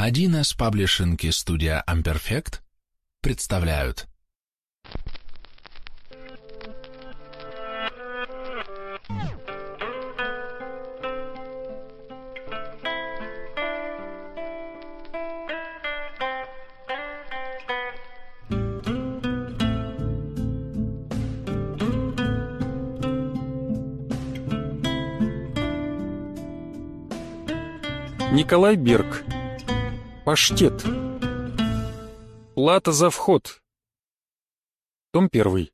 Один из паблишинки студия Amperfect представляют Николай Берг. Паштет. Плата за вход. Том первый.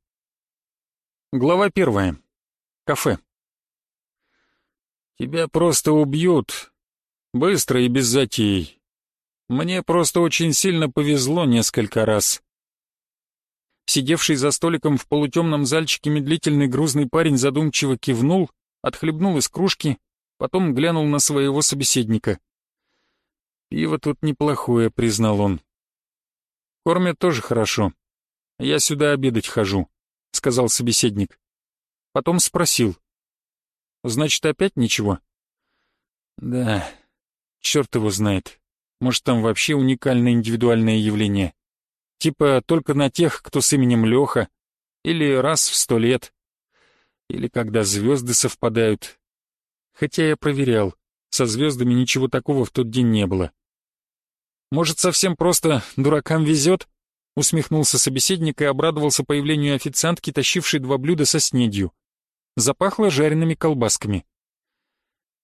Глава первая. Кафе. Тебя просто убьют. Быстро и без затей. Мне просто очень сильно повезло несколько раз. Сидевший за столиком в полутемном зальчике медлительный грузный парень задумчиво кивнул, отхлебнул из кружки, потом глянул на своего собеседника. «Пиво тут неплохое», — признал он. «Кормят тоже хорошо. Я сюда обедать хожу», — сказал собеседник. Потом спросил. «Значит, опять ничего?» «Да, черт его знает. Может, там вообще уникальное индивидуальное явление. Типа только на тех, кто с именем Леха, или раз в сто лет, или когда звезды совпадают. Хотя я проверял, со звездами ничего такого в тот день не было. Может, совсем просто дуракам везет?» Усмехнулся собеседник и обрадовался появлению официантки, тащившей два блюда со снедью. Запахло жареными колбасками.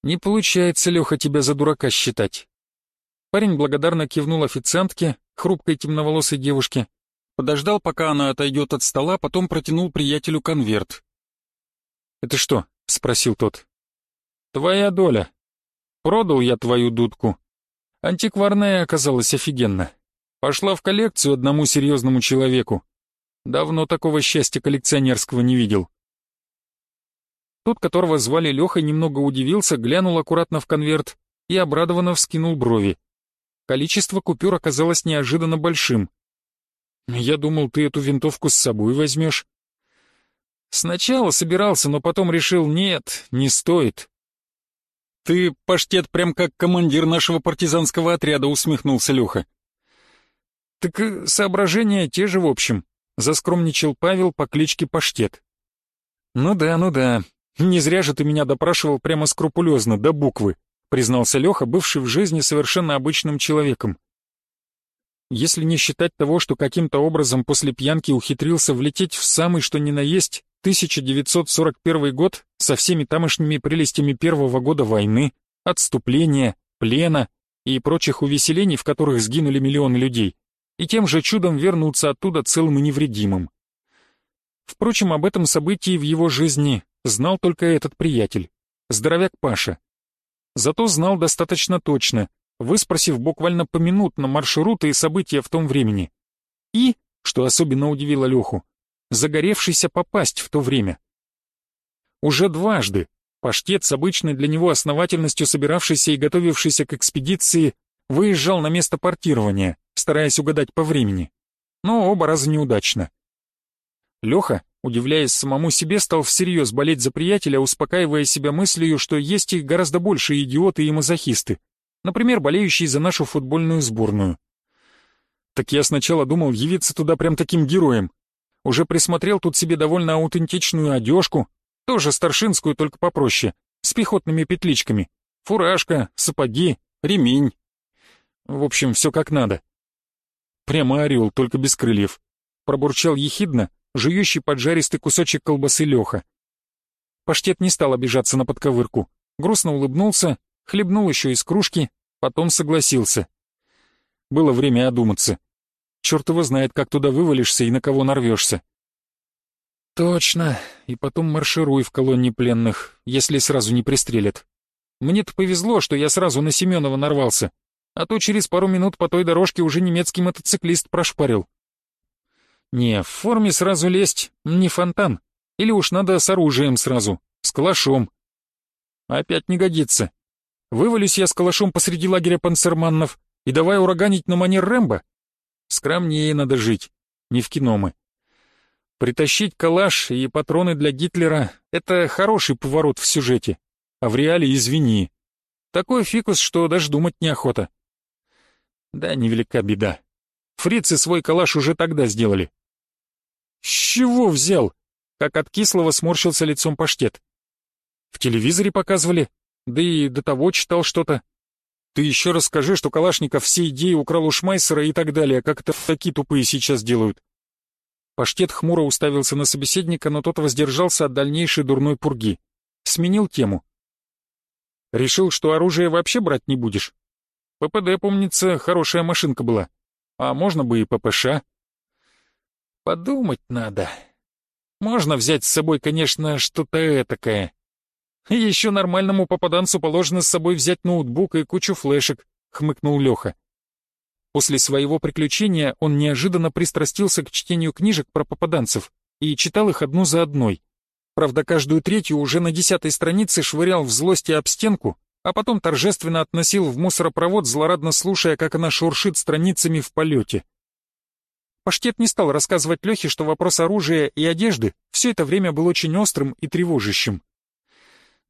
«Не получается, Леха, тебя за дурака считать». Парень благодарно кивнул официантке, хрупкой темноволосой девушке, подождал, пока она отойдет от стола, потом протянул приятелю конверт. «Это что?» — спросил тот. «Твоя доля. Продал я твою дудку, Антикварная оказалась офигенно. Пошла в коллекцию одному серьезному человеку. Давно такого счастья коллекционерского не видел. Тот, которого звали Лехой, немного удивился, глянул аккуратно в конверт и обрадованно вскинул брови. Количество купюр оказалось неожиданно большим. «Я думал, ты эту винтовку с собой возьмешь». Сначала собирался, но потом решил, нет, не стоит. «Ты, паштет, прям как командир нашего партизанского отряда», — усмехнулся Леха. «Так э, соображения те же в общем», — заскромничал Павел по кличке Паштет. «Ну да, ну да. Не зря же ты меня допрашивал прямо скрупулезно, до буквы», — признался Леха, бывший в жизни совершенно обычным человеком. Если не считать того, что каким-то образом после пьянки ухитрился влететь в самый что ни на есть 1941 год со всеми тамошними прелестями первого года войны, отступления, плена и прочих увеселений, в которых сгинули миллионы людей, и тем же чудом вернуться оттуда целым и невредимым. Впрочем, об этом событии в его жизни знал только этот приятель, здоровяк Паша. Зато знал достаточно точно, выспросив буквально поминутно маршруты и события в том времени. И, что особенно удивило Леху, загоревшийся попасть в то время. Уже дважды паштет с обычной для него основательностью собиравшийся и готовившийся к экспедиции выезжал на место портирования, стараясь угадать по времени. Но оба раза неудачно. Леха, удивляясь самому себе, стал всерьез болеть за приятеля, успокаивая себя мыслью, что есть их гораздо больше идиоты и мазохисты, например, болеющие за нашу футбольную сборную. Так я сначала думал явиться туда прям таким героем, уже присмотрел тут себе довольно аутентичную одежку, тоже старшинскую, только попроще, с пехотными петличками. Фуражка, сапоги, ремень. В общем, все как надо. Прямо орел, только без крыльев. Пробурчал ехидно, жующий поджаристый кусочек колбасы Леха. Паштет не стал обижаться на подковырку. Грустно улыбнулся, хлебнул еще из кружки, потом согласился. Было время одуматься. Черт его знает, как туда вывалишься и на кого нарвешься. Точно, и потом маршируй в колонне пленных, если сразу не пристрелят. Мне-то повезло, что я сразу на Семенова нарвался, а то через пару минут по той дорожке уже немецкий мотоциклист прошпарил. Не, в форме сразу лезть, не фонтан. Или уж надо с оружием сразу, с калашом. Опять не годится. Вывалюсь я с калашом посреди лагеря панцерманнов и давай ураганить на манер Рэмбо. Скромнее надо жить, не в кино мы. Притащить калаш и патроны для Гитлера — это хороший поворот в сюжете, а в реале извини. Такой фикус, что даже думать неохота. Да, невелика беда. Фрицы свой калаш уже тогда сделали. С чего взял? Как от кислого сморщился лицом паштет. В телевизоре показывали, да и до того читал что-то. Ты еще расскажи, что Калашников все идеи украл у Шмайсера и так далее, как это такие тупые сейчас делают. Паштет хмуро уставился на собеседника, но тот воздержался от дальнейшей дурной пурги. Сменил тему. Решил, что оружие вообще брать не будешь? ППД, помнится, хорошая машинка была. А можно бы и ППШ. Подумать надо. Можно взять с собой, конечно, что-то этакое. Еще нормальному попаданцу положено с собой взять ноутбук и кучу флешек, хмыкнул Леха. После своего приключения он неожиданно пристрастился к чтению книжек про попаданцев и читал их одну за одной. Правда, каждую третью уже на десятой странице швырял в злости об стенку, а потом торжественно относил в мусоропровод, злорадно слушая, как она шуршит страницами в полете. Паштет не стал рассказывать Лехе, что вопрос оружия и одежды все это время был очень острым и тревожащим.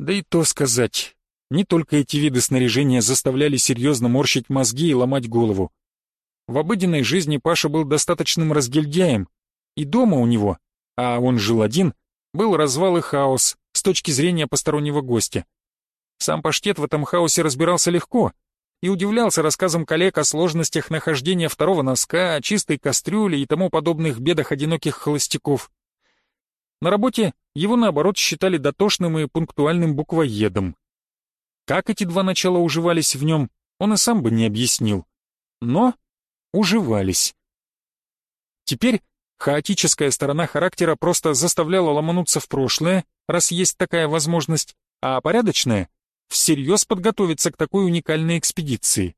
Да и то сказать, не только эти виды снаряжения заставляли серьезно морщить мозги и ломать голову. В обыденной жизни Паша был достаточным разгильдяем, и дома у него, а он жил один, был развал и хаос с точки зрения постороннего гостя. Сам Паштет в этом хаосе разбирался легко и удивлялся рассказам коллег о сложностях нахождения второго носка, чистой кастрюли и тому подобных бедах одиноких холостяков. На работе его, наоборот, считали дотошным и пунктуальным буквоедом. Как эти два начала уживались в нем, он и сам бы не объяснил. Но уживались. Теперь Хаотическая сторона характера просто заставляла ломануться в прошлое, раз есть такая возможность, а порядочная — всерьез подготовиться к такой уникальной экспедиции.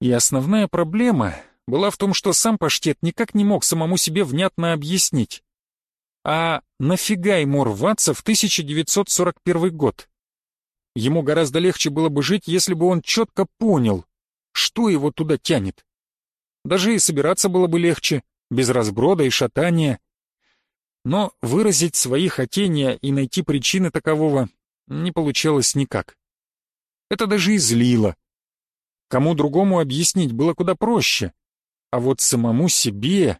И основная проблема была в том, что сам паштет никак не мог самому себе внятно объяснить. А нафига ему рваться в 1941 год? Ему гораздо легче было бы жить, если бы он четко понял, что его туда тянет. Даже и собираться было бы легче, без разброда и шатания. Но выразить свои хотения и найти причины такового не получалось никак. Это даже и злило. Кому другому объяснить было куда проще, а вот самому себе...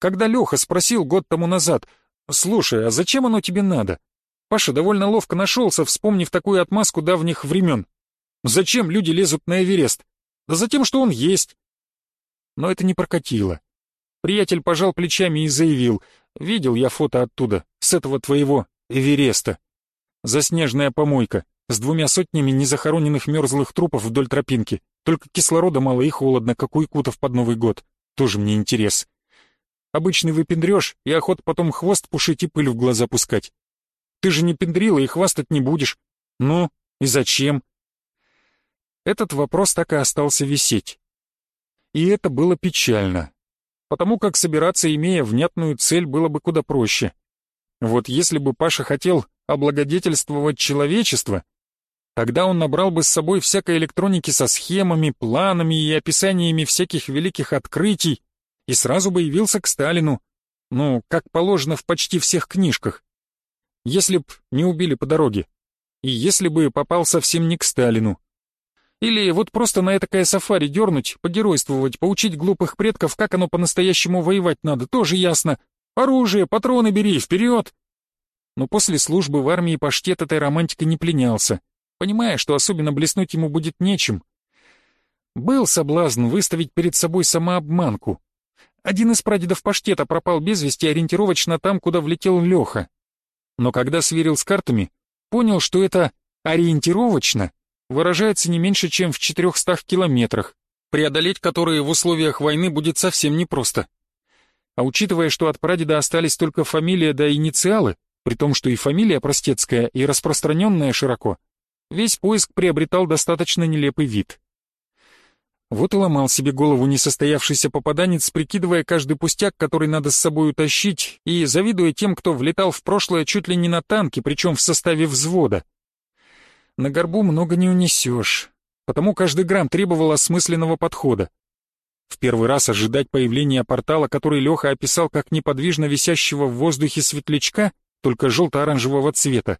Когда Леха спросил год тому назад, «Слушай, а зачем оно тебе надо?» Паша довольно ловко нашелся, вспомнив такую отмазку давних времен. «Зачем люди лезут на Эверест?» «Да за тем, что он есть». Но это не прокатило. Приятель пожал плечами и заявил, «Видел я фото оттуда, с этого твоего Эвереста. Заснеженная помойка, с двумя сотнями незахороненных мерзлых трупов вдоль тропинки. Только кислорода мало и холодно, как у якутов под Новый год. Тоже мне интерес. Обычный выпендрёшь, и охота потом хвост пушить и пыль в глаза пускать. Ты же не пендрила и хвастать не будешь. Ну, и зачем?» Этот вопрос так и остался висеть. И это было печально потому как собираться, имея внятную цель, было бы куда проще. Вот если бы Паша хотел облагодетельствовать человечество, тогда он набрал бы с собой всякой электроники со схемами, планами и описаниями всяких великих открытий и сразу бы явился к Сталину, ну, как положено в почти всех книжках. Если б не убили по дороге, и если бы попал совсем не к Сталину, или вот просто на этакое сафари дернуть, погеройствовать, поучить глупых предков, как оно по-настоящему воевать надо, тоже ясно. Оружие, патроны бери, вперед! Но после службы в армии паштет этой романтикой не пленялся, понимая, что особенно блеснуть ему будет нечем. Был соблазн выставить перед собой самообманку. Один из прадедов паштета пропал без вести ориентировочно там, куда влетел Леха. Но когда сверил с картами, понял, что это ориентировочно выражается не меньше, чем в 400 километрах, преодолеть которые в условиях войны будет совсем непросто. А учитывая, что от прадеда остались только фамилия да инициалы, при том, что и фамилия простецкая, и распространенная широко, весь поиск приобретал достаточно нелепый вид. Вот и ломал себе голову несостоявшийся попаданец, прикидывая каждый пустяк, который надо с собой утащить, и завидуя тем, кто влетал в прошлое чуть ли не на танке, причем в составе взвода. На горбу много не унесешь, потому каждый грамм требовал осмысленного подхода. В первый раз ожидать появления портала, который Леха описал как неподвижно висящего в воздухе светлячка, только желто-оранжевого цвета,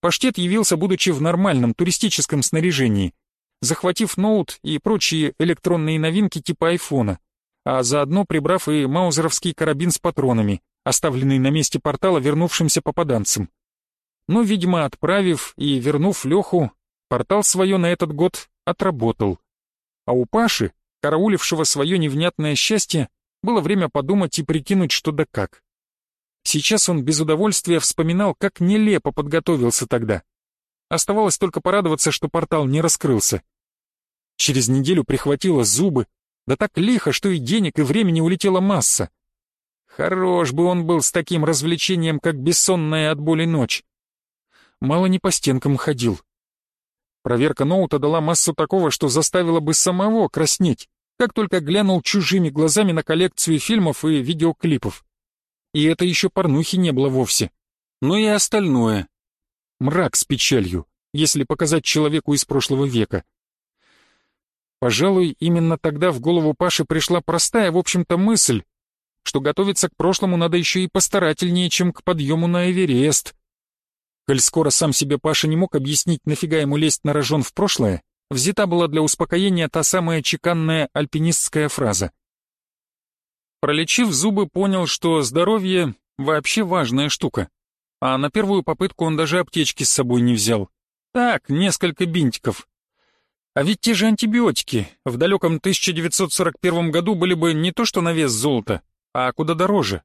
паштет явился, будучи в нормальном туристическом снаряжении, захватив ноут и прочие электронные новинки типа айфона, а заодно прибрав и маузеровский карабин с патронами, оставленный на месте портала вернувшимся попаданцам. Но, видимо, отправив и вернув Леху, портал свое на этот год отработал. А у Паши, караулившего свое невнятное счастье, было время подумать и прикинуть, что да как. Сейчас он без удовольствия вспоминал, как нелепо подготовился тогда. Оставалось только порадоваться, что портал не раскрылся. Через неделю прихватило зубы, да так лихо, что и денег, и времени улетела масса. Хорош бы он был с таким развлечением, как бессонная от боли ночь. Мало не по стенкам ходил. Проверка ноута дала массу такого, что заставила бы самого краснеть, как только глянул чужими глазами на коллекцию фильмов и видеоклипов. И это еще порнухи не было вовсе. Но и остальное. Мрак с печалью, если показать человеку из прошлого века. Пожалуй, именно тогда в голову Паши пришла простая, в общем-то, мысль, что готовиться к прошлому надо еще и постарательнее, чем к подъему на Эверест. Коль скоро сам себе Паша не мог объяснить, нафига ему лезть на рожон в прошлое, взята была для успокоения та самая чеканная альпинистская фраза. Пролечив зубы, понял, что здоровье вообще важная штука. А на первую попытку он даже аптечки с собой не взял. Так, несколько бинтиков. А ведь те же антибиотики в далеком 1941 году были бы не то что на вес золота, а куда дороже.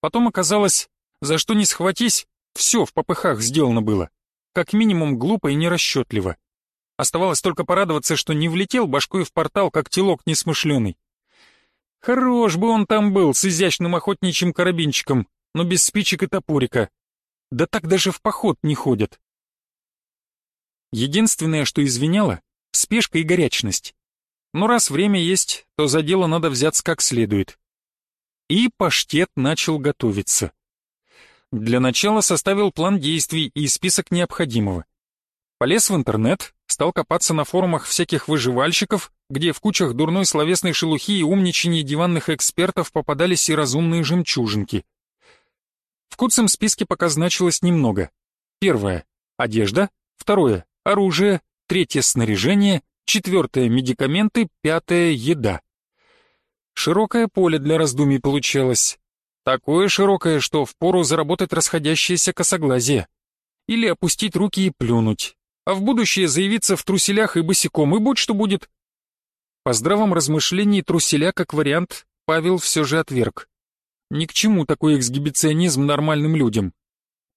Потом оказалось, за что не схватись, все в попыхах сделано было. Как минимум глупо и нерасчетливо. Оставалось только порадоваться, что не влетел башкой в портал, как телок несмышленый. Хорош бы он там был, с изящным охотничьим карабинчиком, но без спичек и топорика. Да так даже в поход не ходят. Единственное, что извиняло — спешка и горячность. Но раз время есть, то за дело надо взяться как следует. И паштет начал готовиться. Для начала составил план действий и список необходимого. Полез в интернет, стал копаться на форумах всяких выживальщиков, где в кучах дурной словесной шелухи и умничаний диванных экспертов попадались и разумные жемчужинки. Куцем списке пока значилось немного. Первое — одежда, второе — оружие, третье — снаряжение, четвертое — медикаменты, пятое — еда. Широкое поле для раздумий получалось. Такое широкое, что впору заработать расходящееся косоглазие. Или опустить руки и плюнуть а в будущее заявиться в труселях и босиком, и будь что будет. По здравом размышлении труселя как вариант Павел все же отверг. Ни к чему такой эксгибиционизм нормальным людям.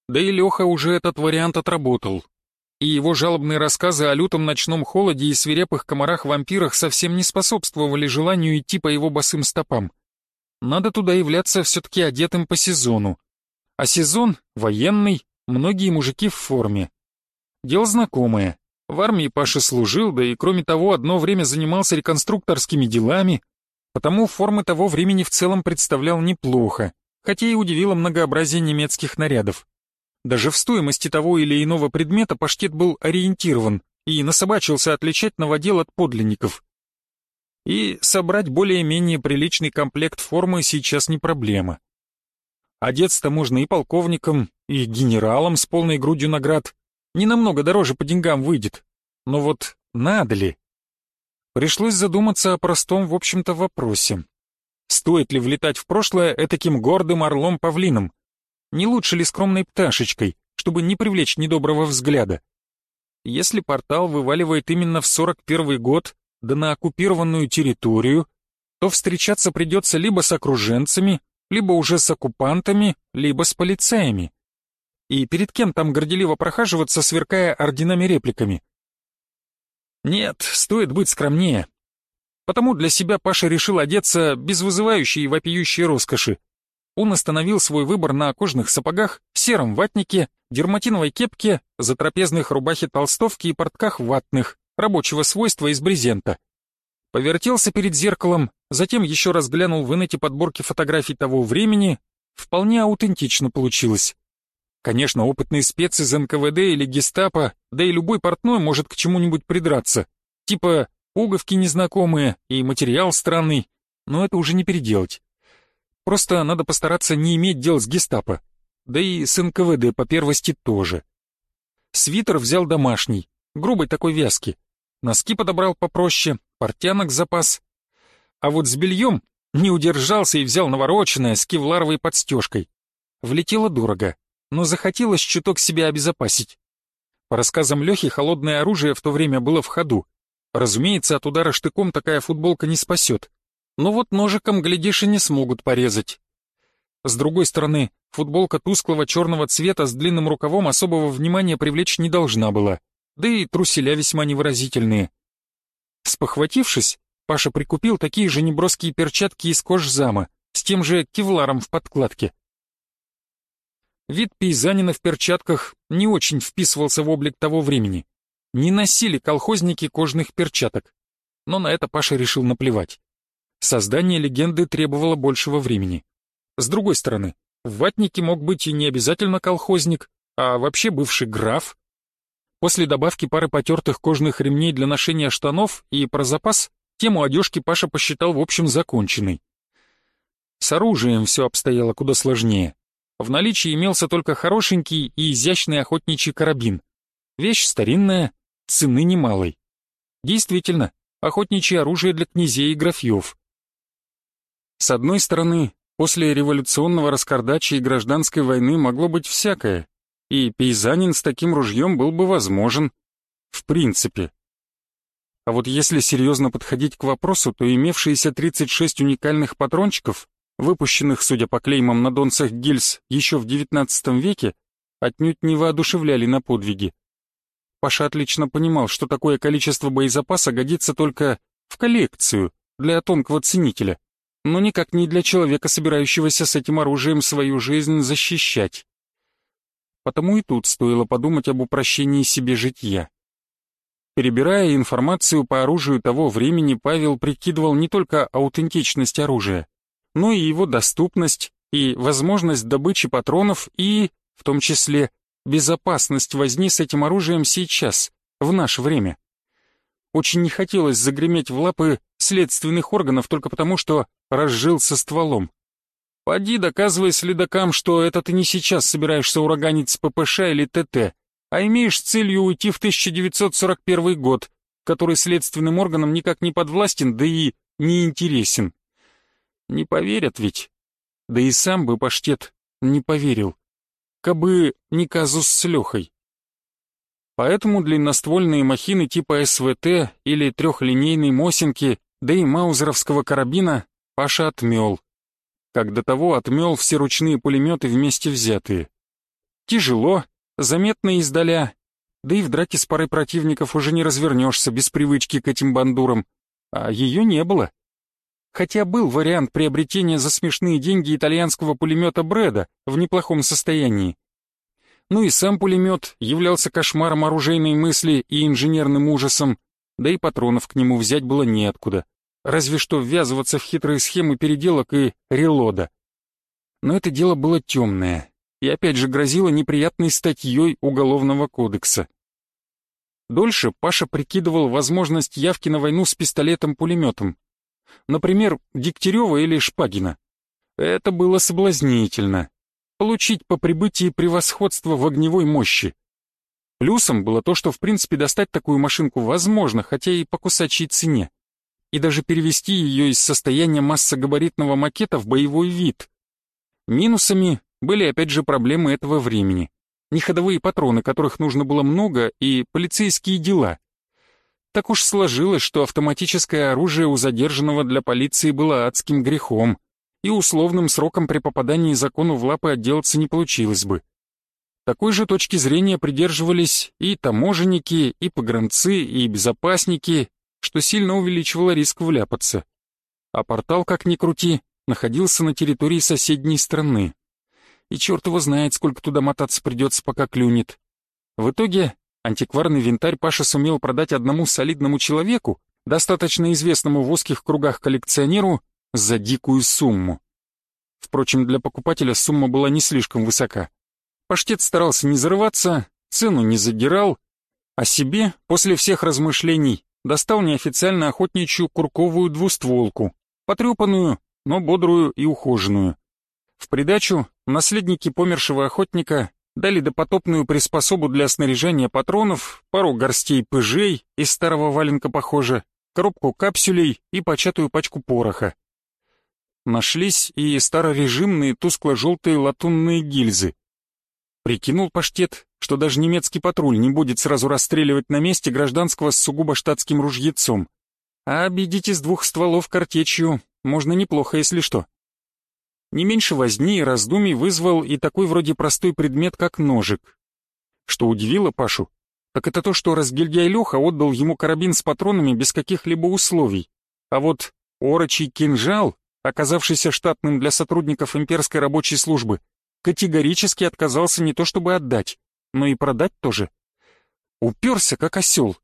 Да и Леха уже этот вариант отработал. И его жалобные рассказы о лютом ночном холоде и свирепых комарах-вампирах совсем не способствовали желанию идти по его босым стопам. Надо туда являться все-таки одетым по сезону. А сезон — военный, многие мужики в форме. Дело знакомое. В армии Паша служил, да и кроме того, одно время занимался реконструкторскими делами, потому формы того времени в целом представлял неплохо, хотя и удивило многообразие немецких нарядов. Даже в стоимости того или иного предмета паштет был ориентирован и насобачился отличать новодел от подлинников. И собрать более-менее приличный комплект формы сейчас не проблема. Одеться-то можно и полковником, и генералом с полной грудью наград, не намного дороже по деньгам выйдет. Но вот надо ли? Пришлось задуматься о простом, в общем-то, вопросе. Стоит ли влетать в прошлое этаким гордым орлом-павлином? Не лучше ли скромной пташечкой, чтобы не привлечь недоброго взгляда? Если портал вываливает именно в 41 год, да на оккупированную территорию, то встречаться придется либо с окруженцами, либо уже с оккупантами, либо с полицаями и перед кем там горделиво прохаживаться, сверкая орденами-репликами. Нет, стоит быть скромнее. Потому для себя Паша решил одеться без вызывающей и вопиющей роскоши. Он остановил свой выбор на кожных сапогах, сером ватнике, дерматиновой кепке, затрапезных рубахе-толстовке и портках ватных, рабочего свойства из брезента. Повертелся перед зеркалом, затем еще раз глянул в инете подборки фотографий того времени. Вполне аутентично получилось. Конечно, опытный спец из НКВД или гестапо, да и любой портной может к чему-нибудь придраться. Типа пуговки незнакомые и материал странный, но это уже не переделать. Просто надо постараться не иметь дел с гестапо. Да и с НКВД по первости тоже. Свитер взял домашний, грубой такой вязки. носки подобрал попроще, портянок запас. А вот с бельем не удержался и взял навороченное с кевларовой подстежкой. Влетело дорого, но захотелось чуток себя обезопасить. По рассказам Лехи, холодное оружие в то время было в ходу. Разумеется, от удара штыком такая футболка не спасет. Но вот ножиком, глядишь, и не смогут порезать. С другой стороны, футболка тусклого черного цвета с длинным рукавом особого внимания привлечь не должна была, да и труселя весьма невыразительные. Спохватившись, Паша прикупил такие же неброские перчатки из кожзама, с тем же кевларом в подкладке. Вид пейзанина в перчатках не очень вписывался в облик того времени. Не носили колхозники кожных перчаток. Но на это Паша решил наплевать. Создание легенды требовало большего времени. С другой стороны, в ватнике мог быть и не обязательно колхозник, а вообще бывший граф. После добавки пары потертых кожных ремней для ношения штанов и про запас, тему одежки Паша посчитал в общем законченной. С оружием все обстояло куда сложнее. В наличии имелся только хорошенький и изящный охотничий карабин. Вещь старинная, цены немалой. Действительно, охотничье оружие для князей и графьев. С одной стороны, после революционного раскардача и гражданской войны могло быть всякое, и пейзанин с таким ружьем был бы возможен. В принципе. А вот если серьезно подходить к вопросу, то имевшиеся 36 уникальных патрончиков, выпущенных, судя по клеймам на донцах гильз еще в XIX веке, отнюдь не воодушевляли на подвиги. Паша отлично понимал, что такое количество боезапаса годится только в коллекцию, для тонкого ценителя но никак не для человека, собирающегося с этим оружием свою жизнь защищать. Потому и тут стоило подумать об упрощении себе житья. Перебирая информацию по оружию того времени, Павел прикидывал не только аутентичность оружия, но и его доступность и возможность добычи патронов и, в том числе, безопасность возни с этим оружием сейчас, в наше время. Очень не хотелось загреметь в лапы следственных органов только потому, что разжился стволом. Поди доказывай следакам, что это ты не сейчас собираешься ураганить с ППШ или ТТ, а имеешь целью уйти в 1941 год, который следственным органам никак не подвластен, да и не интересен. Не поверят ведь. Да и сам бы паштет не поверил. Кабы не казус с Лехой. Поэтому длинноствольные махины типа СВТ или трехлинейной Мосинки, да и маузеровского карабина Паша отмел. Как до того отмел все ручные пулеметы вместе взятые. Тяжело, заметно издаля, да и в драке с парой противников уже не развернешься без привычки к этим бандурам, а ее не было. Хотя был вариант приобретения за смешные деньги итальянского пулемета Брэда в неплохом состоянии. Ну и сам пулемет являлся кошмаром оружейной мысли и инженерным ужасом, да и патронов к нему взять было неоткуда, разве что ввязываться в хитрые схемы переделок и релода. Но это дело было темное, и опять же грозило неприятной статьей Уголовного кодекса. Дольше Паша прикидывал возможность явки на войну с пистолетом-пулеметом. Например, Дегтярева или Шпагина. Это было соблазнительно, получить по прибытии превосходство в огневой мощи. Плюсом было то, что в принципе достать такую машинку возможно, хотя и по кусачей цене. И даже перевести ее из состояния массогабаритного макета в боевой вид. Минусами были опять же проблемы этого времени. Неходовые патроны, которых нужно было много, и полицейские дела. Так уж сложилось, что автоматическое оружие у задержанного для полиции было адским грехом и условным сроком при попадании закону в лапы отделаться не получилось бы. Такой же точки зрения придерживались и таможенники, и погранцы, и безопасники, что сильно увеличивало риск вляпаться. А портал, как ни крути, находился на территории соседней страны. И черт его знает, сколько туда мотаться придется, пока клюнет. В итоге антикварный винтарь Паша сумел продать одному солидному человеку, достаточно известному в узких кругах коллекционеру, за дикую сумму. Впрочем, для покупателя сумма была не слишком высока. Паштет старался не зарываться, цену не задирал, а себе, после всех размышлений, достал неофициально охотничью курковую двустволку, потрепанную, но бодрую и ухоженную. В придачу наследники помершего охотника дали допотопную приспособу для снаряжения патронов, пару горстей пыжей из старого валенка, похоже, коробку капсулей и початую пачку пороха. Нашлись и старорежимные тускло-желтые латунные гильзы. Прикинул паштет, что даже немецкий патруль не будет сразу расстреливать на месте гражданского с сугубо штатским ружьецом. А обидеть из двух стволов картечью можно неплохо, если что. Не меньше возни и раздумий вызвал и такой вроде простой предмет, как ножик. Что удивило Пашу, так это то, что разгильдяй Леха отдал ему карабин с патронами без каких-либо условий. А вот орочий кинжал, оказавшийся штатным для сотрудников имперской рабочей службы, категорически отказался не то чтобы отдать, но и продать тоже. Уперся, как осел.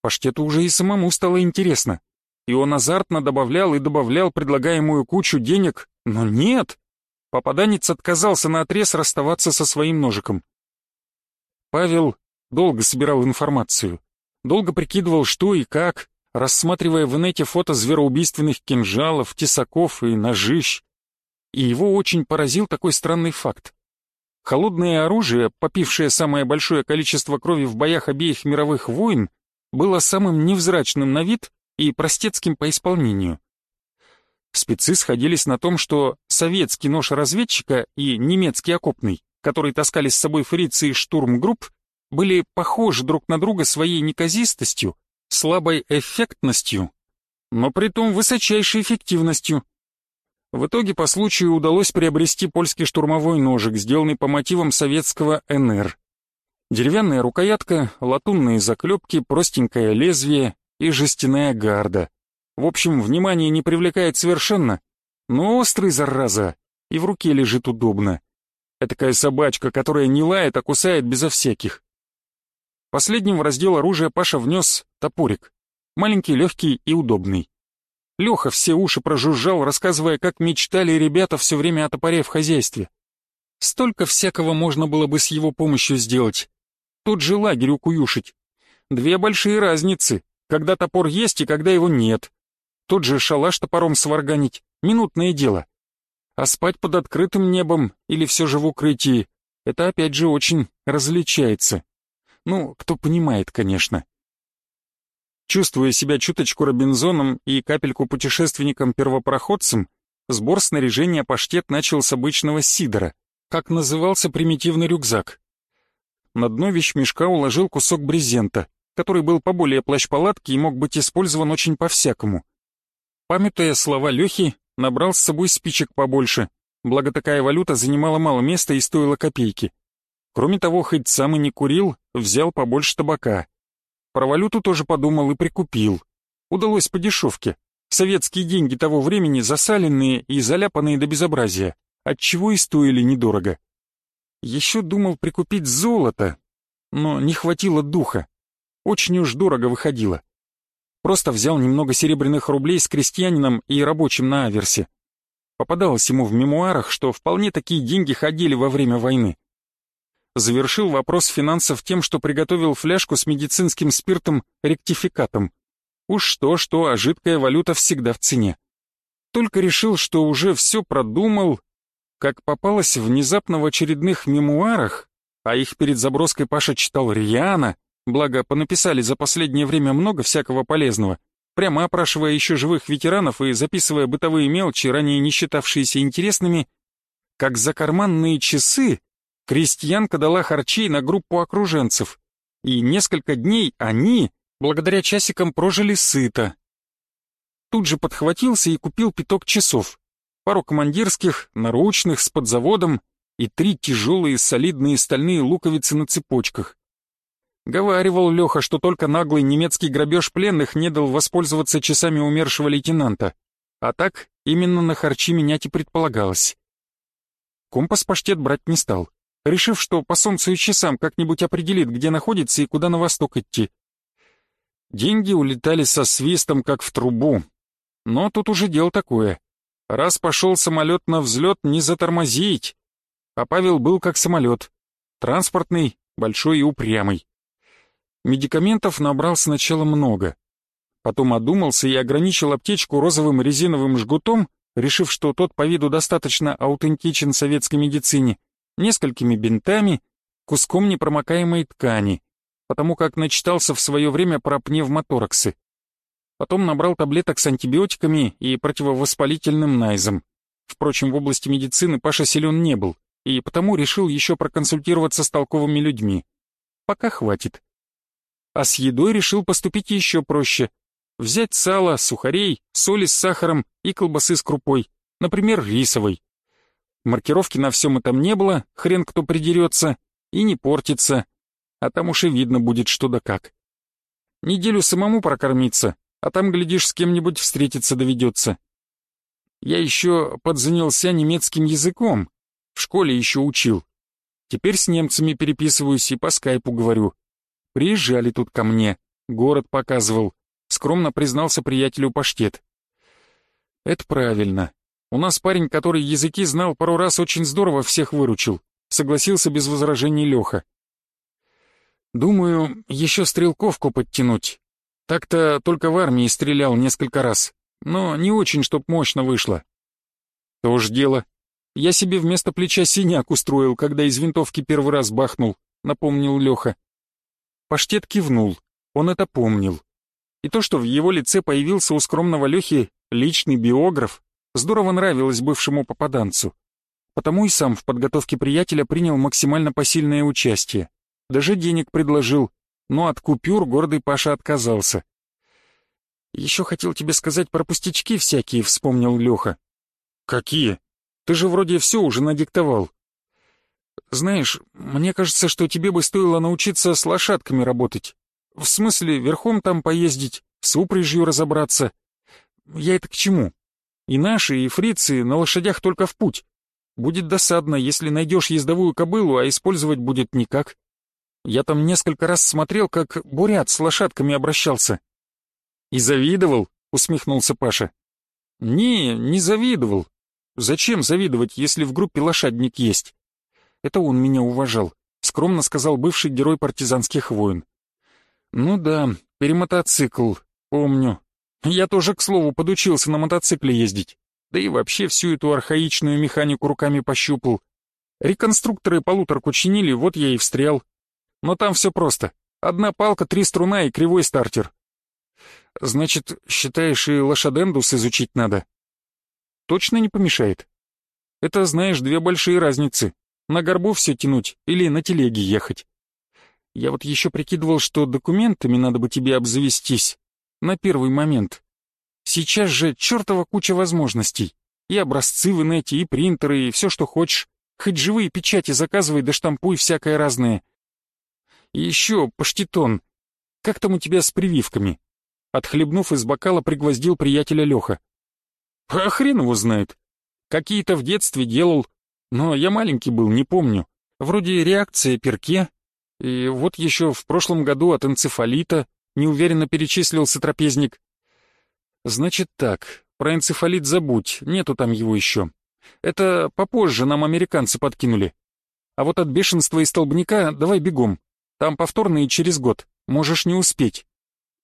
Паштету уже и самому стало интересно, и он азартно добавлял и добавлял предлагаемую кучу денег, но нет. Попаданец отказался на отрез расставаться со своим ножиком. Павел долго собирал информацию, долго прикидывал, что и как, рассматривая в инете фото звероубийственных кинжалов, тесаков и ножищ. И его очень поразил такой странный факт. Холодное оружие, попившее самое большое количество крови в боях обеих мировых войн, было самым невзрачным на вид и простецким по исполнению. Спецы сходились на том, что советский нож разведчика и немецкий окопный, который таскали с собой фрицы и штурмгрупп, были похожи друг на друга своей неказистостью, слабой эффектностью, но при том высочайшей эффективностью. В итоге по случаю удалось приобрести польский штурмовой ножик, сделанный по мотивам советского НР. Деревянная рукоятка, латунные заклепки, простенькое лезвие, и жестяная гарда. В общем, внимание не привлекает совершенно, но острый, зараза, и в руке лежит удобно. Этакая собачка, которая не лает, а кусает безо всяких. Последним в раздел оружия Паша внес топорик. Маленький, легкий и удобный. Леха все уши прожужжал, рассказывая, как мечтали ребята все время о топоре в хозяйстве. Столько всякого можно было бы с его помощью сделать. Тот же лагерь укуюшить. Две большие разницы когда топор есть и когда его нет. Тот же шалаш топором сварганить — минутное дело. А спать под открытым небом или все же в укрытии — это опять же очень различается. Ну, кто понимает, конечно. Чувствуя себя чуточку Робинзоном и капельку путешественником-первопроходцем, сбор снаряжения паштет начал с обычного сидора, как назывался примитивный рюкзак. На дно вещмешка уложил кусок брезента, который был поболее плащ-палатки и мог быть использован очень по-всякому. Памятуя слова Лехи, набрал с собой спичек побольше, благо такая валюта занимала мало места и стоила копейки. Кроме того, хоть сам и не курил, взял побольше табака. Про валюту тоже подумал и прикупил. Удалось по дешевке. Советские деньги того времени засаленные и заляпанные до безобразия, отчего и стоили недорого. Еще думал прикупить золото, но не хватило духа. Очень уж дорого выходило. Просто взял немного серебряных рублей с крестьянином и рабочим на аверсе. Попадалось ему в мемуарах, что вполне такие деньги ходили во время войны. Завершил вопрос финансов тем, что приготовил фляжку с медицинским спиртом-ректификатом. Уж что-что, а жидкая валюта всегда в цене. Только решил, что уже все продумал, как попалось внезапно в очередных мемуарах, а их перед заброской Паша читал рьяно, Благо, понаписали за последнее время много всякого полезного, прямо опрашивая еще живых ветеранов и записывая бытовые мелочи, ранее не считавшиеся интересными, как за карманные часы крестьянка дала харчей на группу окруженцев, и несколько дней они, благодаря часикам, прожили сыто. Тут же подхватился и купил пяток часов, пару командирских, наручных, с подзаводом и три тяжелые солидные стальные луковицы на цепочках. Говаривал Леха, что только наглый немецкий грабеж пленных не дал воспользоваться часами умершего лейтенанта. А так, именно на харчи менять и предполагалось. Компас паштет брать не стал, решив, что по солнцу и часам как-нибудь определит, где находится и куда на восток идти. Деньги улетали со свистом, как в трубу. Но тут уже дело такое. Раз пошел самолет на взлет, не затормозить. А Павел был как самолет. Транспортный, большой и упрямый. Медикаментов набрал сначала много. Потом одумался и ограничил аптечку розовым резиновым жгутом, решив, что тот по виду достаточно аутентичен советской медицине, несколькими бинтами, куском непромокаемой ткани, потому как начитался в свое время про пневмотораксы. Потом набрал таблеток с антибиотиками и противовоспалительным найзом. Впрочем, в области медицины Паша силен не был, и потому решил еще проконсультироваться с толковыми людьми. Пока хватит. А с едой решил поступить еще проще. Взять сало, сухарей, соли с сахаром и колбасы с крупой, например, рисовой. Маркировки на всем этом не было, хрен кто придерется, и не портится, а там уж и видно будет что да как. Неделю самому прокормиться, а там, глядишь, с кем-нибудь встретиться доведется. Я еще подзанялся немецким языком, в школе еще учил. Теперь с немцами переписываюсь и по скайпу говорю. Приезжали тут ко мне, город показывал, скромно признался приятелю паштет. Это правильно. У нас парень, который языки знал пару раз, очень здорово всех выручил. Согласился без возражений Леха. Думаю, еще стрелковку подтянуть. Так-то только в армии стрелял несколько раз, но не очень, чтоб мощно вышло. То ж дело. Я себе вместо плеча синяк устроил, когда из винтовки первый раз бахнул, напомнил Леха. Паштет кивнул, он это помнил. И то, что в его лице появился у скромного Лехи личный биограф, здорово нравилось бывшему попаданцу. Потому и сам в подготовке приятеля принял максимально посильное участие. Даже денег предложил, но от купюр гордый Паша отказался. «Еще хотел тебе сказать про пустячки всякие», — вспомнил Леха. «Какие? Ты же вроде все уже надиктовал». «Знаешь, мне кажется, что тебе бы стоило научиться с лошадками работать. В смысле, верхом там поездить, с упряжью разобраться. Я это к чему? И наши, и фрицы на лошадях только в путь. Будет досадно, если найдешь ездовую кобылу, а использовать будет никак. Я там несколько раз смотрел, как бурят с лошадками обращался. «И завидовал?» — усмехнулся Паша. «Не, не завидовал. Зачем завидовать, если в группе лошадник есть?» Это он меня уважал, скромно сказал бывший герой партизанских войн. «Ну да, перемотоцикл, помню. Я тоже, к слову, подучился на мотоцикле ездить. Да и вообще всю эту архаичную механику руками пощупал. Реконструкторы полуторку чинили, вот я и встрял. Но там все просто. Одна палка, три струна и кривой стартер. Значит, считаешь, и лошадендус изучить надо? Точно не помешает? Это, знаешь, две большие разницы. На горбу все тянуть или на телеге ехать. Я вот еще прикидывал, что документами надо бы тебе обзавестись. На первый момент. Сейчас же чертова куча возможностей. И образцы в инете, и принтеры, и все, что хочешь. Хоть живые печати заказывай, да штампуй всякое разное. И еще паштетон. Как там у тебя с прививками?» Отхлебнув из бокала, пригвоздил приятеля Леха. «А хрен его знает. Какие-то в детстве делал, но я маленький был, не помню. Вроде реакция перке. И вот еще в прошлом году от энцефалита неуверенно перечислился трапезник. Значит так, про энцефалит забудь, нету там его еще. Это попозже нам американцы подкинули. А вот от бешенства и столбняка давай бегом. Там повторные через год, можешь не успеть.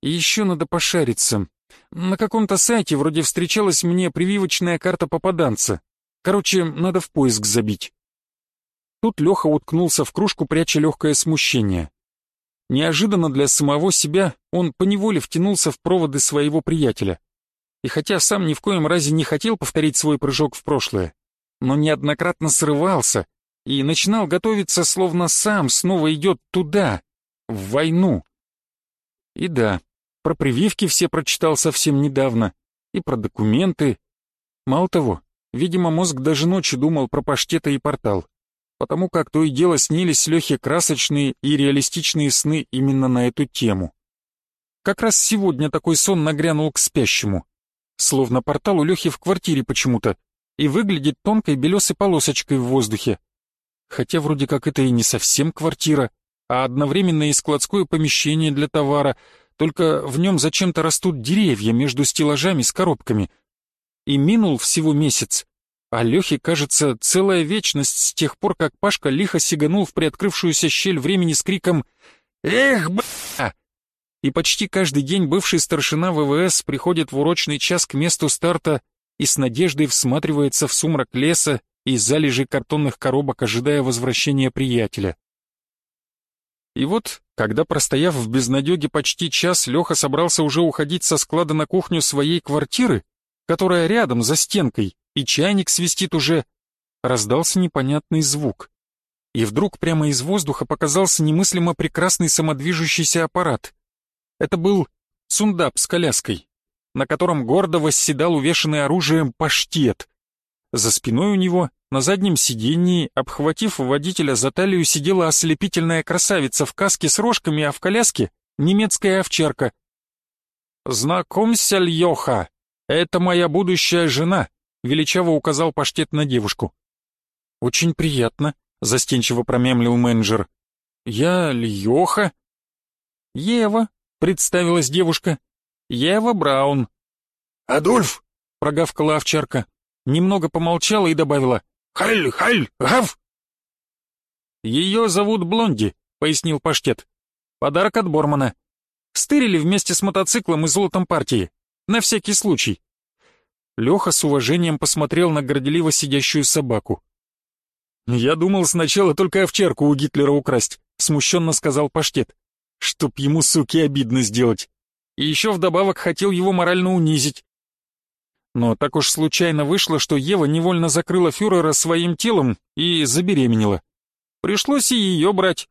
И еще надо пошариться. На каком-то сайте вроде встречалась мне прививочная карта попаданца. Короче, надо в поиск забить. Тут Леха уткнулся в кружку, пряча легкое смущение. Неожиданно для самого себя он поневоле втянулся в проводы своего приятеля. И хотя сам ни в коем разе не хотел повторить свой прыжок в прошлое, но неоднократно срывался, и начинал готовиться, словно сам снова идет туда, в войну. И да, про прививки все прочитал совсем недавно, и про документы. Мало того, видимо, мозг даже ночью думал про паштета и портал, потому как то и дело снились Лехе красочные и реалистичные сны именно на эту тему. Как раз сегодня такой сон нагрянул к спящему. Словно портал у Лехи в квартире почему-то, и выглядит тонкой белесой полосочкой в воздухе, хотя вроде как это и не совсем квартира, а одновременно и складское помещение для товара, только в нем зачем-то растут деревья между стеллажами с коробками. И минул всего месяц, а Лехе, кажется, целая вечность с тех пор, как Пашка лихо сиганул в приоткрывшуюся щель времени с криком «Эх, б***а!» И почти каждый день бывший старшина ВВС приходит в урочный час к месту старта и с надеждой всматривается в сумрак леса, и залежи картонных коробок, ожидая возвращения приятеля. И вот, когда, простояв в безнадеге почти час, Леха собрался уже уходить со склада на кухню своей квартиры, которая рядом, за стенкой, и чайник свистит уже, раздался непонятный звук. И вдруг прямо из воздуха показался немыслимо прекрасный самодвижущийся аппарат. Это был сундап с коляской, на котором гордо восседал увешанный оружием паштет. За спиной у него, на заднем сиденье, обхватив водителя за талию, сидела ослепительная красавица в каске с рожками, а в коляске — немецкая овчарка. «Знакомься, Льоха, это моя будущая жена», — величаво указал паштет на девушку. «Очень приятно», — застенчиво промямлил менеджер. «Я Льоха?» «Ева», — представилась девушка. «Ева Браун». «Адольф!» — прогавкала овчарка. Немного помолчала и добавила. «Хайль, хайль, гав!» «Ее зовут Блонди», — пояснил паштет. «Подарок от Бормана. Стырили вместе с мотоциклом и золотом партии. На всякий случай». Леха с уважением посмотрел на горделиво сидящую собаку. «Я думал сначала только овчарку у Гитлера украсть», — смущенно сказал паштет. «Чтоб ему, суки, обидно сделать. И еще вдобавок хотел его морально унизить. Но так уж случайно вышло, что Ева невольно закрыла фюрера своим телом и забеременела. Пришлось и ее брать.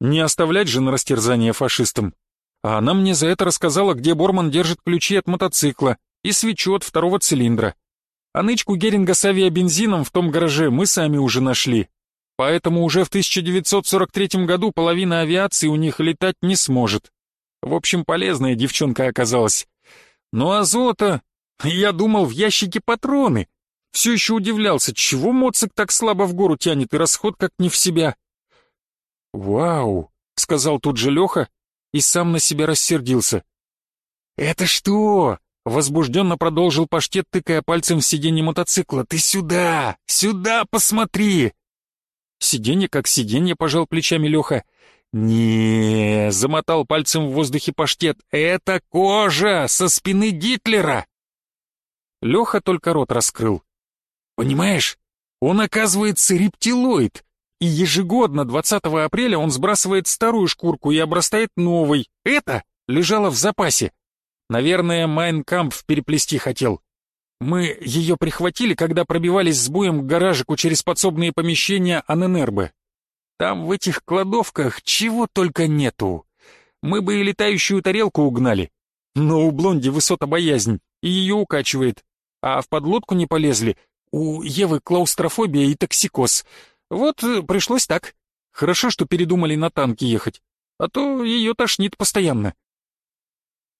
Не оставлять же на растерзание фашистам. А она мне за это рассказала, где Борман держит ключи от мотоцикла и свечу от второго цилиндра. А нычку Геринга с авиабензином в том гараже мы сами уже нашли. Поэтому уже в 1943 году половина авиации у них летать не сможет. В общем, полезная девчонка оказалась. Ну а золото... Я думал, в ящике патроны. Все еще удивлялся, чего Моцик так слабо в гору тянет и расход как не в себя. «Вау!» — сказал тут же Леха и сам на себя рассердился. «Это что?» Возбужденно продолжил паштет, тыкая пальцем в сиденье мотоцикла. «Ты сюда! Сюда посмотри!» Сиденье как сиденье, пожал плечами Леха. не замотал пальцем в воздухе паштет. «Это кожа со спины Гитлера!» Леха только рот раскрыл. «Понимаешь, он оказывается рептилоид, и ежегодно 20 апреля он сбрасывает старую шкурку и обрастает новой. Это лежало в запасе. Наверное, Майнкамп переплести хотел. Мы ее прихватили, когда пробивались с буем к гаражику через подсобные помещения Аненербе. Там в этих кладовках чего только нету. Мы бы и летающую тарелку угнали. Но у Блонди высота боязнь, и ее укачивает. А в подлодку не полезли. У Евы клаустрофобия и токсикоз. Вот э, пришлось так. Хорошо, что передумали на танке ехать. А то ее тошнит постоянно.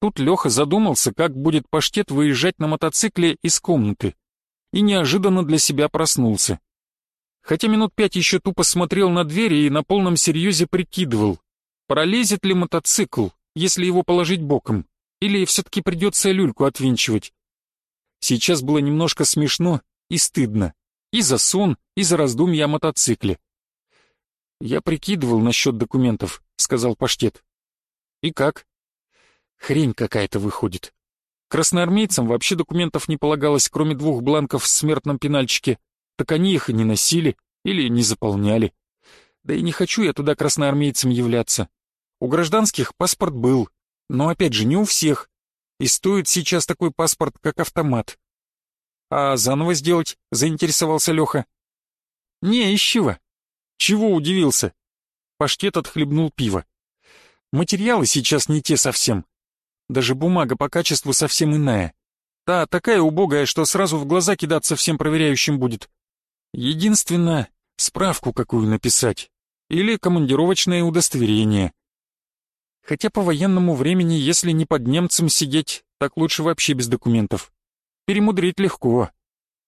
Тут Леха задумался, как будет паштет выезжать на мотоцикле из комнаты, и неожиданно для себя проснулся. Хотя минут пять еще тупо смотрел на двери и на полном серьезе прикидывал, пролезет ли мотоцикл, если его положить боком, или все-таки придется люльку отвинчивать. Сейчас было немножко смешно и стыдно, и за сон, и за раздумья о мотоцикле. «Я прикидывал насчет документов», — сказал паштет. «И как?» Хрень какая-то выходит. Красноармейцам вообще документов не полагалось, кроме двух бланков в смертном пенальчике. Так они их и не носили или не заполняли. Да и не хочу я туда красноармейцам являться. У гражданских паспорт был, но опять же не у всех. И стоит сейчас такой паспорт, как автомат. А заново сделать, заинтересовался Леха. Не, из чего. Чего удивился? Паштет отхлебнул пиво. Материалы сейчас не те совсем. Даже бумага по качеству совсем иная. Та такая убогая, что сразу в глаза кидаться всем проверяющим будет. Единственное, справку какую написать. Или командировочное удостоверение. Хотя по военному времени, если не под немцем сидеть, так лучше вообще без документов. Перемудрить легко.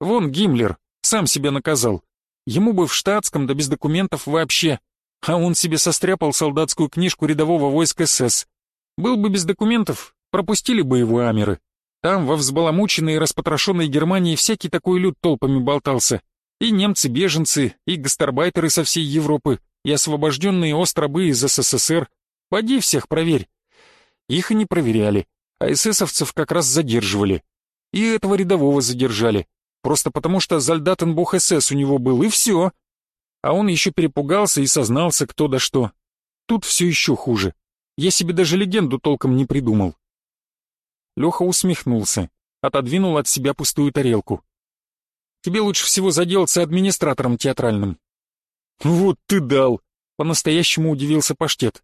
Вон Гиммлер сам себя наказал. Ему бы в штатском, да без документов вообще. А он себе состряпал солдатскую книжку рядового войска СС. Был бы без документов, пропустили бы его амеры. Там, во взбаламученной и распотрошенной Германии, всякий такой люд толпами болтался. И немцы-беженцы, и гастарбайтеры со всей Европы, и освобожденные остробы из СССР. Поди всех проверь. Их и не проверяли, а эсэсовцев как раз задерживали. И этого рядового задержали. просто потому что Зальдатенбух СС у него был, и все. А он еще перепугался и сознался кто да что. Тут все еще хуже. Я себе даже легенду толком не придумал. Леха усмехнулся, отодвинул от себя пустую тарелку. «Тебе лучше всего заделаться администратором театральным». «Вот ты дал!» — по-настоящему удивился паштет.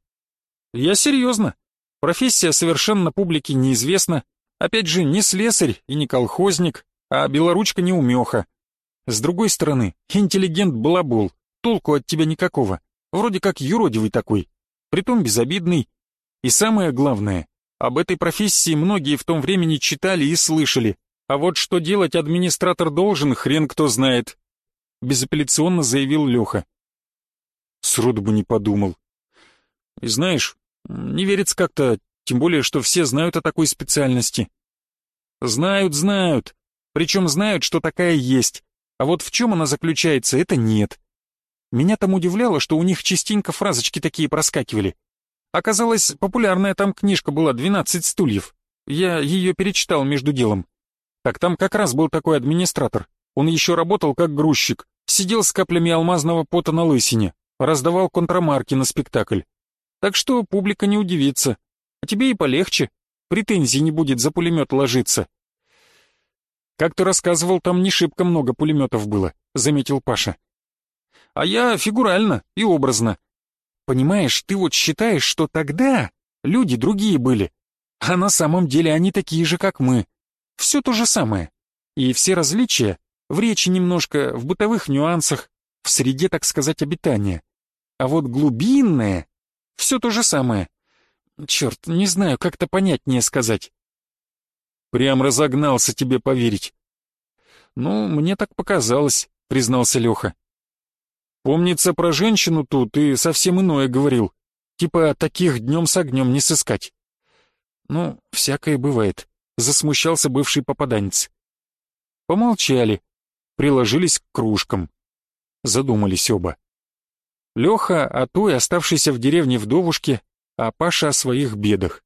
«Я серьезно. Профессия совершенно публике неизвестна. Опять же, не слесарь и не колхозник, а белоручка неумеха. С другой стороны, интеллигент-балабол, толку от тебя никакого. Вроде как юродивый такой, притом безобидный. И самое главное, об этой профессии многие в том времени читали и слышали, а вот что делать администратор должен, хрен кто знает. Безапелляционно заявил Леха. Сроду бы не подумал. И знаешь, не верится как-то, тем более, что все знают о такой специальности. Знают, знают. Причем знают, что такая есть. А вот в чем она заключается, это нет. Меня там удивляло, что у них частенько фразочки такие проскакивали. Оказалось, популярная там книжка была «12 стульев». Я ее перечитал между делом. Так там как раз был такой администратор. Он еще работал как грузчик, сидел с каплями алмазного пота на лысине, раздавал контрамарки на спектакль. Так что публика не удивится. А тебе и полегче. Претензий не будет за пулемет ложиться. Как ты рассказывал, там не шибко много пулеметов было, заметил Паша. А я фигурально и образно. Понимаешь, ты вот считаешь, что тогда люди другие были, а на самом деле они такие же, как мы. Все то же самое. И все различия в речи немножко, в бытовых нюансах, в среде, так сказать, обитания. А вот глубинное — все то же самое. Черт, не знаю, как-то понятнее сказать. Прям разогнался тебе поверить. Ну, мне так показалось, признался Леха. Помнится, про женщину тут ты совсем иное говорил. Типа, таких днем с огнем не сыскать. Ну, всякое бывает, засмущался бывший попаданец. Помолчали, приложились к кружкам. Задумались оба. Леха о той, оставшейся в деревне вдовушке, а Паша о своих бедах.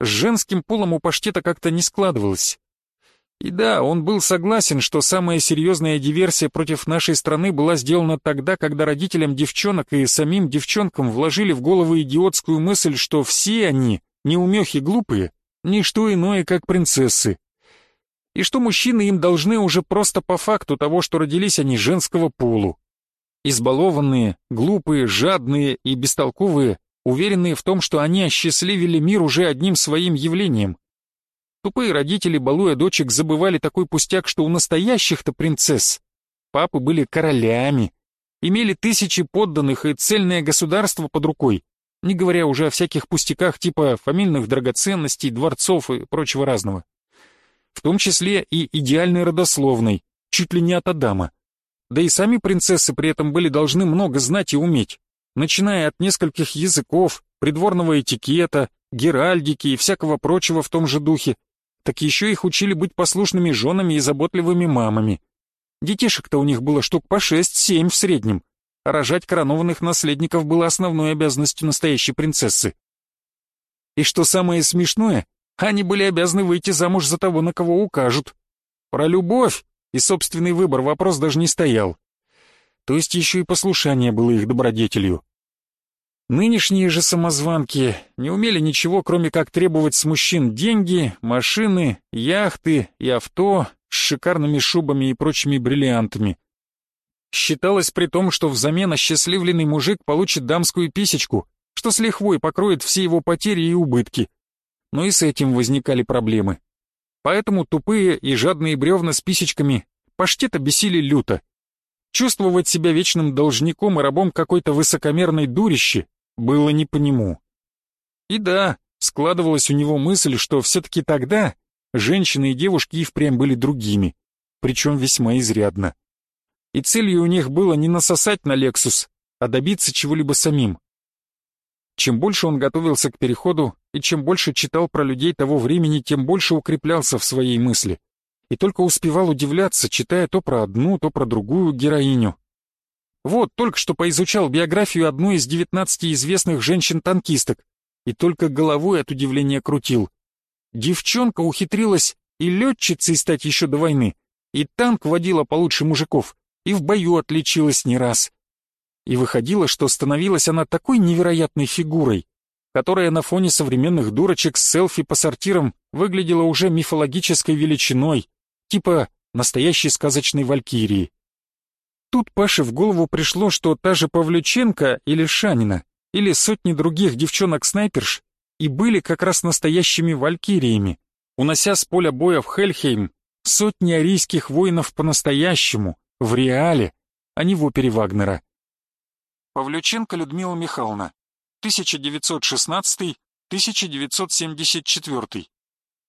С женским полом у паштета как-то не складывалось. И да, он был согласен, что самая серьезная диверсия против нашей страны была сделана тогда, когда родителям девчонок и самим девчонкам вложили в голову идиотскую мысль, что все они, неумехи глупые, не что иное, как принцессы. И что мужчины им должны уже просто по факту того, что родились они женского полу. Избалованные, глупые, жадные и бестолковые, уверенные в том, что они осчастливили мир уже одним своим явлением. Тупые родители, балуя дочек, забывали такой пустяк, что у настоящих-то принцесс папы были королями, имели тысячи подданных и цельное государство под рукой, не говоря уже о всяких пустяках типа фамильных драгоценностей, дворцов и прочего разного. В том числе и идеальной родословной, чуть ли не от Адама. Да и сами принцессы при этом были должны много знать и уметь, начиная от нескольких языков, придворного этикета, геральдики и всякого прочего в том же духе, так еще их учили быть послушными женами и заботливыми мамами. Детишек-то у них было штук по шесть-семь в среднем, а рожать коронованных наследников было основной обязанностью настоящей принцессы. И что самое смешное, они были обязаны выйти замуж за того, на кого укажут. Про любовь и собственный выбор вопрос даже не стоял. То есть еще и послушание было их добродетелью. Нынешние же самозванки не умели ничего, кроме как требовать с мужчин деньги, машины, яхты и авто с шикарными шубами и прочими бриллиантами. Считалось при том, что взамен осчастливленный мужик получит дамскую писечку, что с лихвой покроет все его потери и убытки. Но и с этим возникали проблемы. Поэтому тупые и жадные бревна с писечками паштета бесили люто. Чувствовать себя вечным должником и рабом какой-то высокомерной дурищи было не по нему. И да, складывалась у него мысль, что все-таки тогда женщины и девушки и впрямь были другими, причем весьма изрядно. И целью у них было не насосать на Лексус, а добиться чего-либо самим. Чем больше он готовился к переходу и чем больше читал про людей того времени, тем больше укреплялся в своей мысли. И только успевал удивляться, читая то про одну, то про другую героиню. Вот, только что поизучал биографию одной из девятнадцати известных женщин-танкисток и только головой от удивления крутил. Девчонка ухитрилась и летчицей стать еще до войны, И танк водила получше мужиков, и в бою отличилась не раз. И выходило, что становилась она такой невероятной фигурой, которая на фоне современных дурочек с селфи по сортирам выглядела уже мифологической величиной, типа настоящей сказочной валькирии. Тут Паше в голову пришло, что та же Павлюченко или Шанина, или сотни других девчонок-снайперш и были как раз настоящими валькириями, унося с поля боя в Хельхейм сотни арийских воинов по-настоящему, в реале, а не в опере Вагнера. Павлюченко Людмила Михайловна, 1916-1974.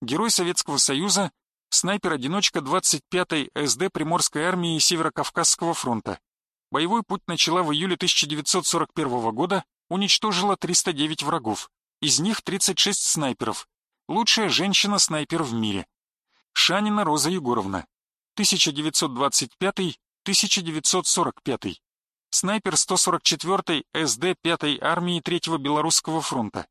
Герой Советского Союза, снайпер-одиночка 25-й СД Приморской армии Северо-Кавказского фронта. Боевой путь начала в июле 1941 года, уничтожила 309 врагов, из них 36 снайперов. Лучшая женщина-снайпер в мире. Шанина Роза Егоровна, 1925-1945. Снайпер 144-й СД 5-й армии 3-го Белорусского фронта.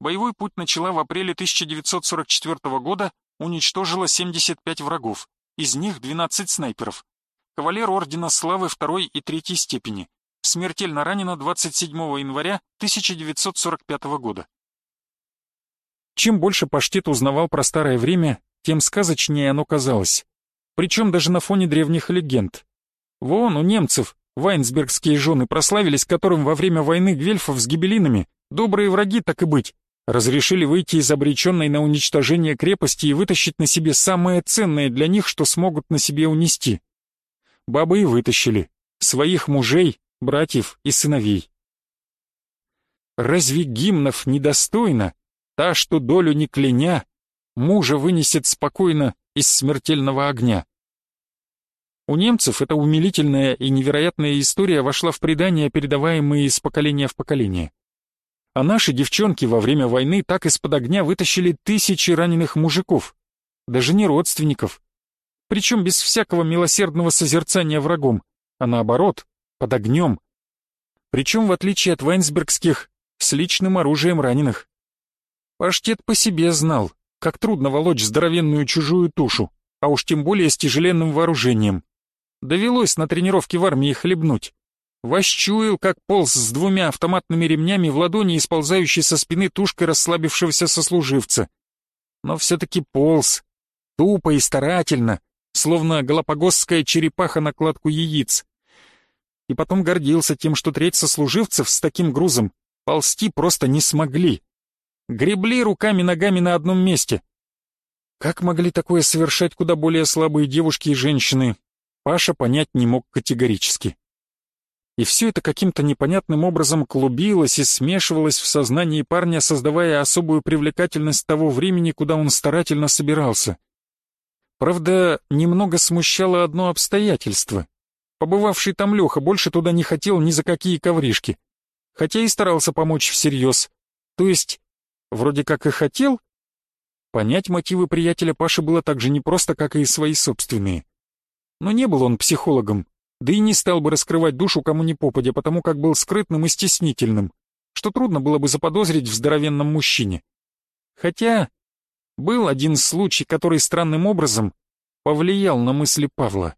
Боевой путь начала в апреле 1944 года, уничтожила 75 врагов, из них 12 снайперов. Кавалер Ордена Славы 2 и 3 степени. Смертельно ранена 27 января 1945 года. Чем больше Паштет узнавал про старое время, тем сказочнее оно казалось. Причем даже на фоне древних легенд. Вон у немцев вайнсбергские жены прославились, которым во время войны гвельфов с гибелинами, добрые враги, так и быть, разрешили выйти из обреченной на уничтожение крепости и вытащить на себе самое ценное для них, что смогут на себе унести. Бабы и вытащили. Своих мужей, братьев и сыновей. Разве гимнов недостойно? Та, что долю не кляня, мужа вынесет спокойно из смертельного огня. У немцев эта умилительная и невероятная история вошла в предания, передаваемые из поколения в поколение. А наши девчонки во время войны так из-под огня вытащили тысячи раненых мужиков, даже не родственников. Причем без всякого милосердного созерцания врагом, а наоборот, под огнем. Причем, в отличие от вайнсбергских, с личным оружием раненых. Паштет по себе знал, как трудно волочь здоровенную чужую тушу, а уж тем более с тяжеленным вооружением. Довелось на тренировке в армии хлебнуть. Вощуял, как полз с двумя автоматными ремнями в ладони и со спины тушкой расслабившегося сослуживца. Но все-таки полз. Тупо и старательно, словно галапагосская черепаха на кладку яиц. И потом гордился тем, что треть сослуживцев с таким грузом ползти просто не смогли. Гребли руками-ногами на одном месте. Как могли такое совершать куда более слабые девушки и женщины, Паша понять не мог категорически. И все это каким-то непонятным образом клубилось и смешивалось в сознании парня, создавая особую привлекательность того времени, куда он старательно собирался. Правда, немного смущало одно обстоятельство. Побывавший там Леха больше туда не хотел ни за какие ковришки, хотя и старался помочь всерьез. То есть Вроде как и хотел. Понять мотивы приятеля Паши было так же непросто, как и свои собственные. Но не был он психологом, да и не стал бы раскрывать душу кому ни попадя, потому как был скрытным и стеснительным, что трудно было бы заподозрить в здоровенном мужчине. Хотя был один случай, который странным образом повлиял на мысли Павла.